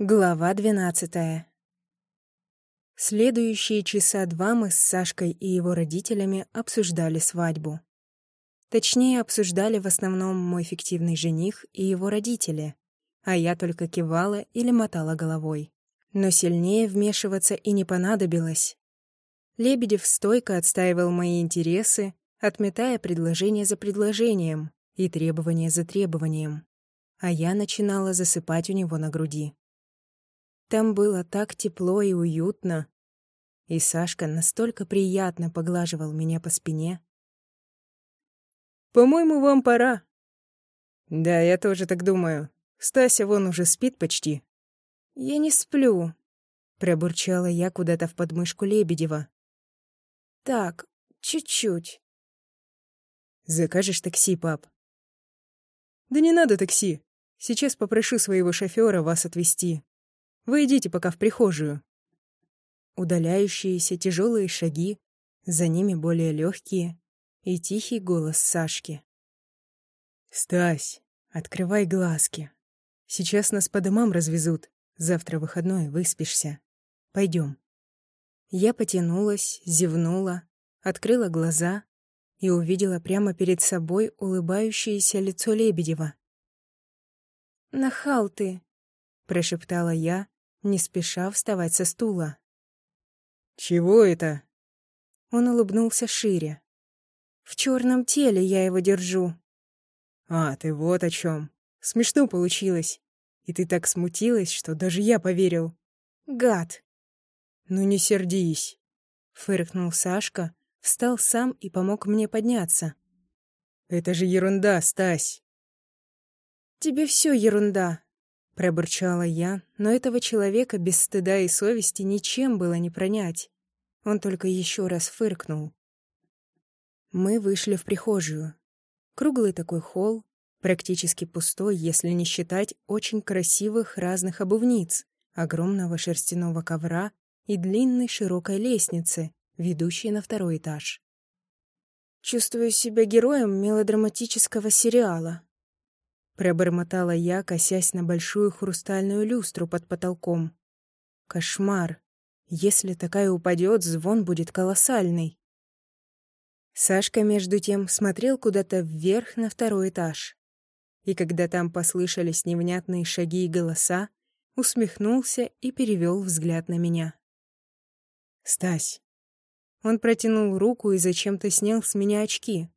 Глава двенадцатая. Следующие часа два мы с Сашкой и его родителями обсуждали свадьбу. Точнее, обсуждали в основном мой фиктивный жених и его родители, а я только кивала или мотала головой. Но сильнее вмешиваться и не понадобилось. Лебедев стойко отстаивал мои интересы, отметая предложение за предложением и требование за требованием, а я начинала засыпать у него на груди. Там было так тепло и уютно. И Сашка настолько приятно поглаживал меня по спине. «По-моему, вам пора». «Да, я тоже так думаю. Стася вон уже спит почти». «Я не сплю», — пробурчала я куда-то в подмышку Лебедева. «Так, чуть-чуть». «Закажешь такси, пап?» «Да не надо такси. Сейчас попрошу своего шофера вас отвезти. Вы идите пока в прихожую. Удаляющиеся тяжелые шаги, за ними более легкие и тихий голос Сашки. «Стась, открывай глазки. Сейчас нас по домам развезут. Завтра выходной, выспишься. Пойдем. Я потянулась, зевнула, открыла глаза и увидела прямо перед собой улыбающееся лицо Лебедева. «Нахал ты!» — прошептала я, не спеша вставать со стула. «Чего это?» Он улыбнулся шире. «В черном теле я его держу». «А, ты вот о чем. Смешно получилось. И ты так смутилась, что даже я поверил». «Гад!» «Ну не сердись», — фыркнул Сашка, встал сам и помог мне подняться. «Это же ерунда, Стась!» «Тебе все ерунда», Пробурчала я, но этого человека без стыда и совести ничем было не пронять. Он только еще раз фыркнул. Мы вышли в прихожую. Круглый такой холл, практически пустой, если не считать очень красивых разных обувниц, огромного шерстяного ковра и длинной широкой лестницы, ведущей на второй этаж. Чувствую себя героем мелодраматического сериала. Пробормотала я, косясь на большую хрустальную люстру под потолком. Кошмар. Если такая упадет, звон будет колоссальный. Сашка, между тем, смотрел куда-то вверх на второй этаж. И когда там послышались невнятные шаги и голоса, усмехнулся и перевел взгляд на меня. «Стась». Он протянул руку и зачем-то снял с меня очки,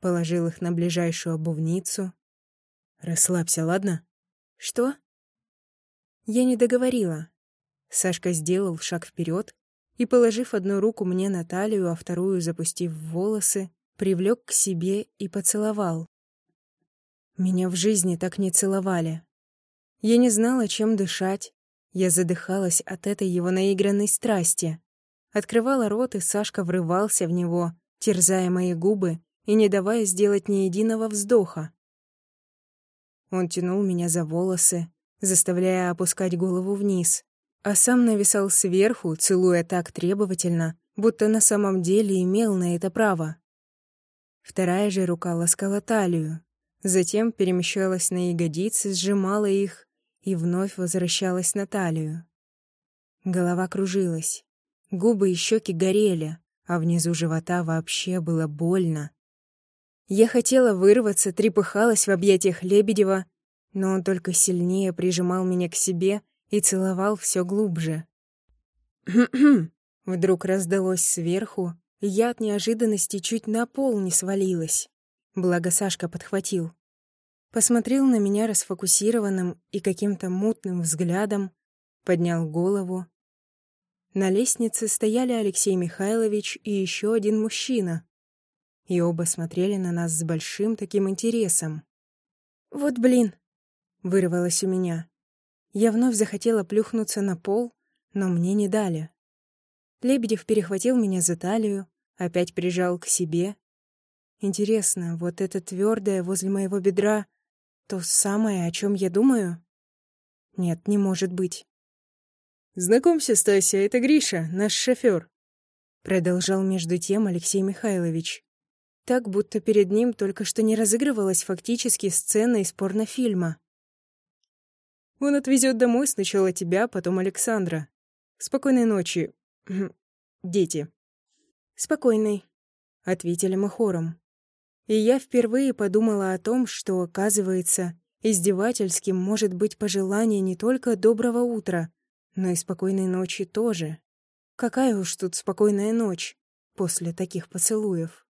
положил их на ближайшую обувницу, «Расслабься, ладно?» «Что?» Я не договорила. Сашка сделал шаг вперед и, положив одну руку мне на талию, а вторую запустив в волосы, привлек к себе и поцеловал. Меня в жизни так не целовали. Я не знала, чем дышать. Я задыхалась от этой его наигранной страсти. Открывала рот, и Сашка врывался в него, терзая мои губы и не давая сделать ни единого вздоха. Он тянул меня за волосы, заставляя опускать голову вниз, а сам нависал сверху, целуя так требовательно, будто на самом деле имел на это право. Вторая же рука ласкала талию, затем перемещалась на ягодицы, сжимала их и вновь возвращалась на талию. Голова кружилась, губы и щеки горели, а внизу живота вообще было больно. Я хотела вырваться, трепыхалась в объятиях Лебедева, но он только сильнее прижимал меня к себе и целовал все глубже. Вдруг раздалось сверху, и я от неожиданности чуть на пол не свалилась. Благо Сашка подхватил. Посмотрел на меня расфокусированным и каким-то мутным взглядом, поднял голову. На лестнице стояли Алексей Михайлович и еще один мужчина и оба смотрели на нас с большим таким интересом. «Вот блин!» — вырвалось у меня. Я вновь захотела плюхнуться на пол, но мне не дали. Лебедев перехватил меня за талию, опять прижал к себе. Интересно, вот это твердое возле моего бедра — то самое, о чем я думаю? Нет, не может быть. «Знакомься, Стася, это Гриша, наш шофер», — продолжал между тем Алексей Михайлович. Так, будто перед ним только что не разыгрывалась фактически сцена из порнофильма. Он отвезет домой сначала тебя, потом Александра. Спокойной ночи, дети». «Спокойной», — ответили мы хором. И я впервые подумала о том, что, оказывается, издевательским может быть пожелание не только доброго утра, но и спокойной ночи тоже. Какая уж тут спокойная ночь после таких поцелуев.